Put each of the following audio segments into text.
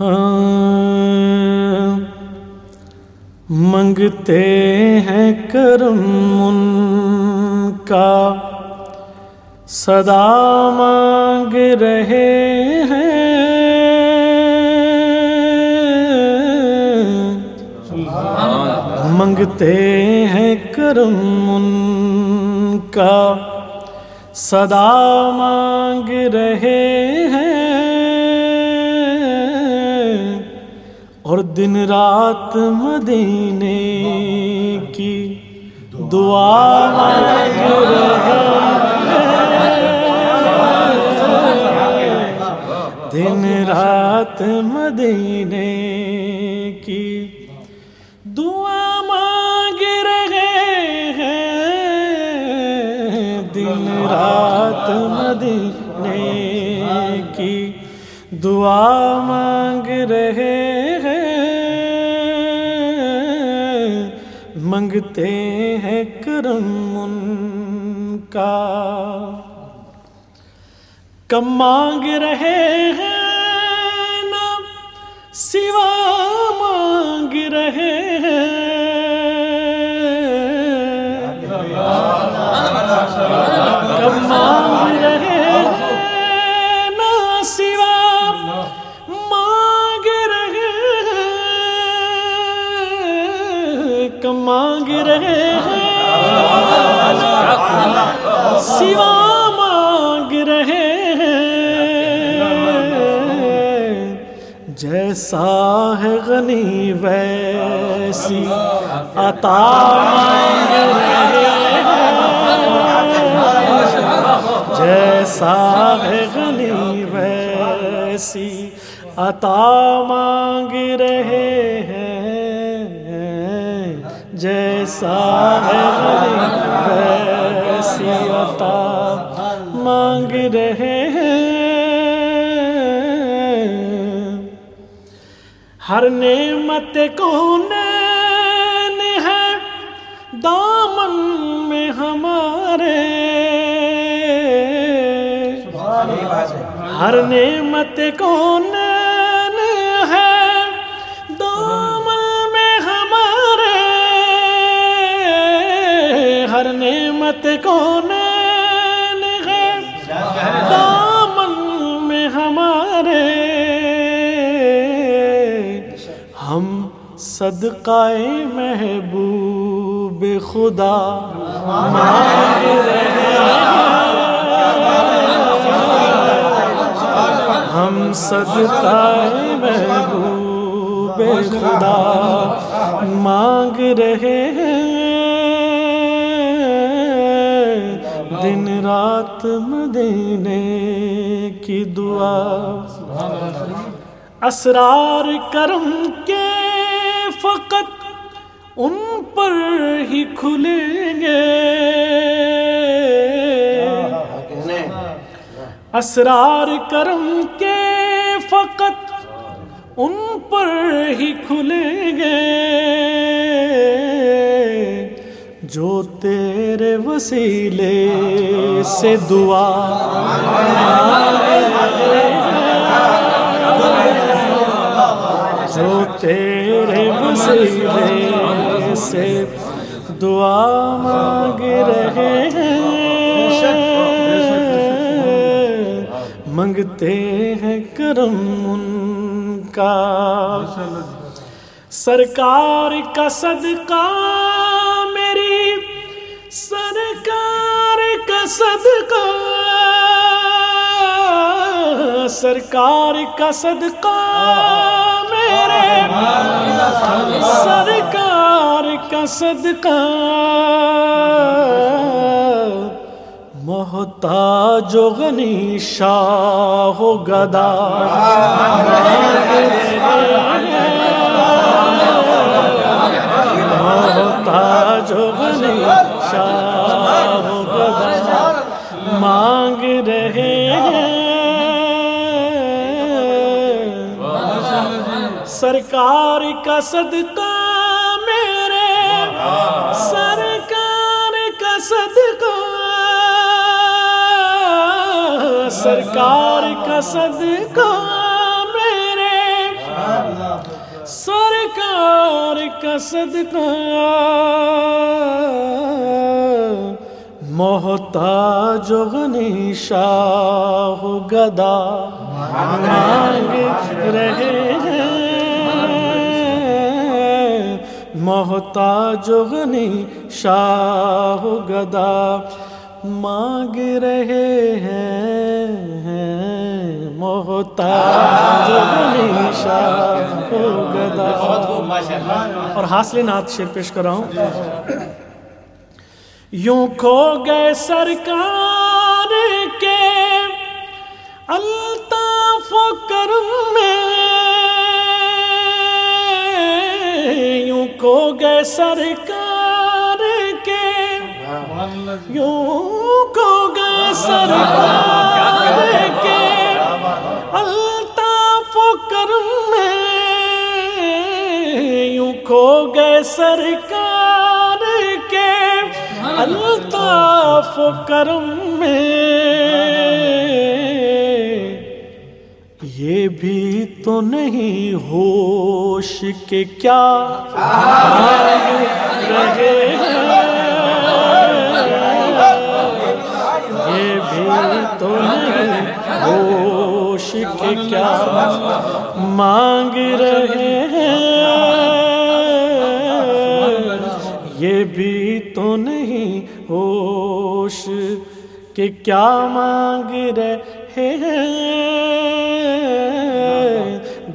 ہاں منگتے ہیں کرم ان کا۔ صدا مانگ رہے ہیں۔ منگتے ہیں کرم ان کا۔ صدا مانگ رہے ہیں۔ اور دن رات مدینے کی دعا مانگ رہے دن رات مدینے کی دعا مانگ رہے ہیں۔ دن رات مدینے کی دعا مانگ رہے ہیں۔ منگتے ہیں کرم ان کا۔ کم مانگ رہے ہیں نا سوا مانگ رہے ہیں۔ ہیں کم مانگ رہے ہیں، سوا مانگ رہے ہیں۔ جیسا ہے غنی ویسی عطا مانگ رہے ہیں۔ جیسا ہے غنی ویسی عطا مانگ رہے رہے ہیں۔ ہر نعمت کون ہے دامن میں ہمارے۔ ہر نعمت کون صدقائے محبوب خدا۔ مانگ رہے ہم صدقائے محبوب خدا مانگ رہے ہیں۔ دن رات مدینے کی دعا۔ اسرار کرم ان پر ہی کھلیں گے۔ اسرار کرم کے فقط ان پر ہی کھلیں گے۔ جو تیرے وسیلے سے دعا جو تیرے وسیلے سے دعا مانگ رہے ہیں۔ منگتے ہیں کرم ان کا۔ سرکار کا صدقہ میری، سرکار کا صدقہ۔ سرکار کا صدقہ میرے سرکار کا صدقہ محتاج و غنی شاہ و گدا محتاج و غنی شاہ و گدا مانگ رہے سرکار کا صدقہ میرے۔ سرکار کا صدقہ۔ سرکار کا صدقہ میرے۔ سرکار کا صدقہ۔ محتاج غنی شاہ گدا۔ مانگ رہے۔ محتاج غنی شاہ گدا مانگ رہے ہیں محتاج غنی شاہ گدا اور حاصل نات شیر پیش کر رہا ہوں۔ یوں کھو گئے سرکار کے الطاف و کرم میں سرکار کے یوں کھو گئے سرکار کے الطاف و کرم میں یوں کھو گئے سرکار کے الطاف و کرم میں یہ بھی تو نہیں ہوش کے کیا رہے یہ بھی تو نہیں ہوش کے کیا مانگ رہے ہیں یہ بھی تو نہیں ہوش کہ کیا مانگ رہے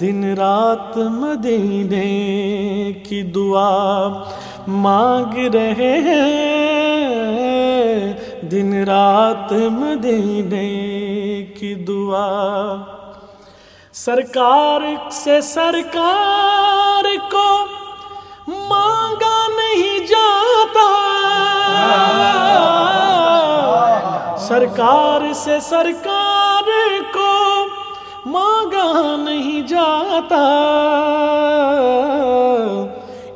دن رات مدینے کی دعا مانگ رہے ہیں دن رات مدینے کی دعا سرکار سے سرکار کو مانگا نہیں جاتا سرکار سے سرکار نہیں جاتا۔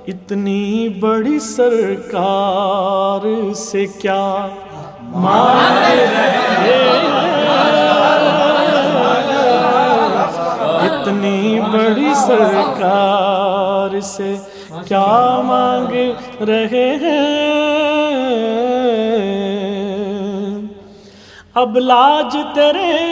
اتنی بڑی سرکار سے کیا مانگ رہے اتنی بڑی سرکار سے کیا مانگ رہے ہیں؟ اب لاج تیرے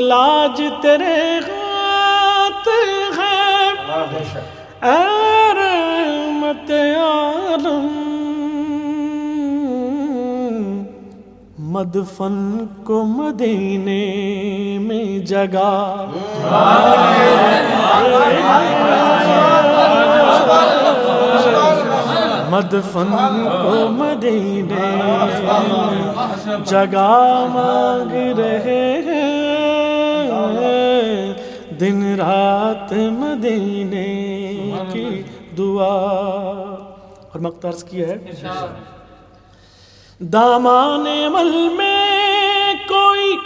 لاج تیرے ہاتھ ہے رحمت عالم۔ مدفن کو مدینے میں جگہ۔ مدفن کو مدینے میں جگہ مانگ رہے دن رات مدینے کی دعا۔ اور مختارز کی ہے۔ دامان مل میں کوئی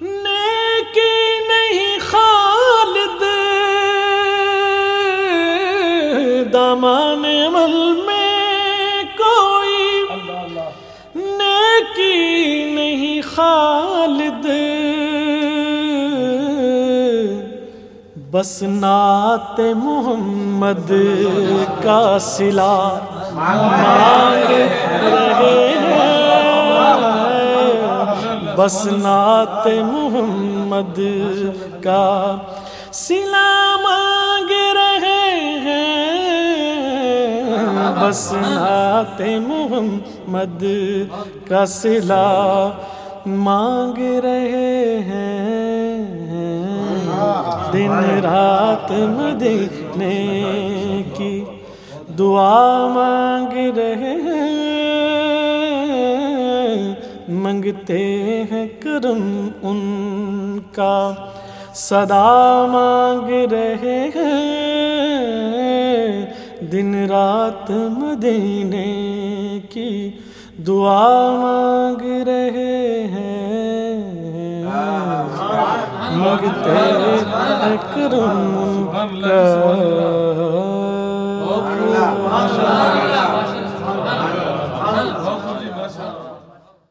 نیکی نہیں خالد۔ دامان مل میں کوئی نیکی نہیں خالد۔ بس نعت محمد کا سلا مانگ رہے ہیں۔ بس نعت محمد کا سلا مانگ رہے ہیں۔ بس نعت محمد کا سلا مانگ رہے ہیں۔ دن رات مدینے کی دعا مانگ رہے ہیں۔ منگتے ہیں کرم ان کا۔ صدا مانگ رہے ہیں۔ دن رات مدینے کی دعا مانگ رہے ہیں۔ منگتے ہیں کرم ان کا۔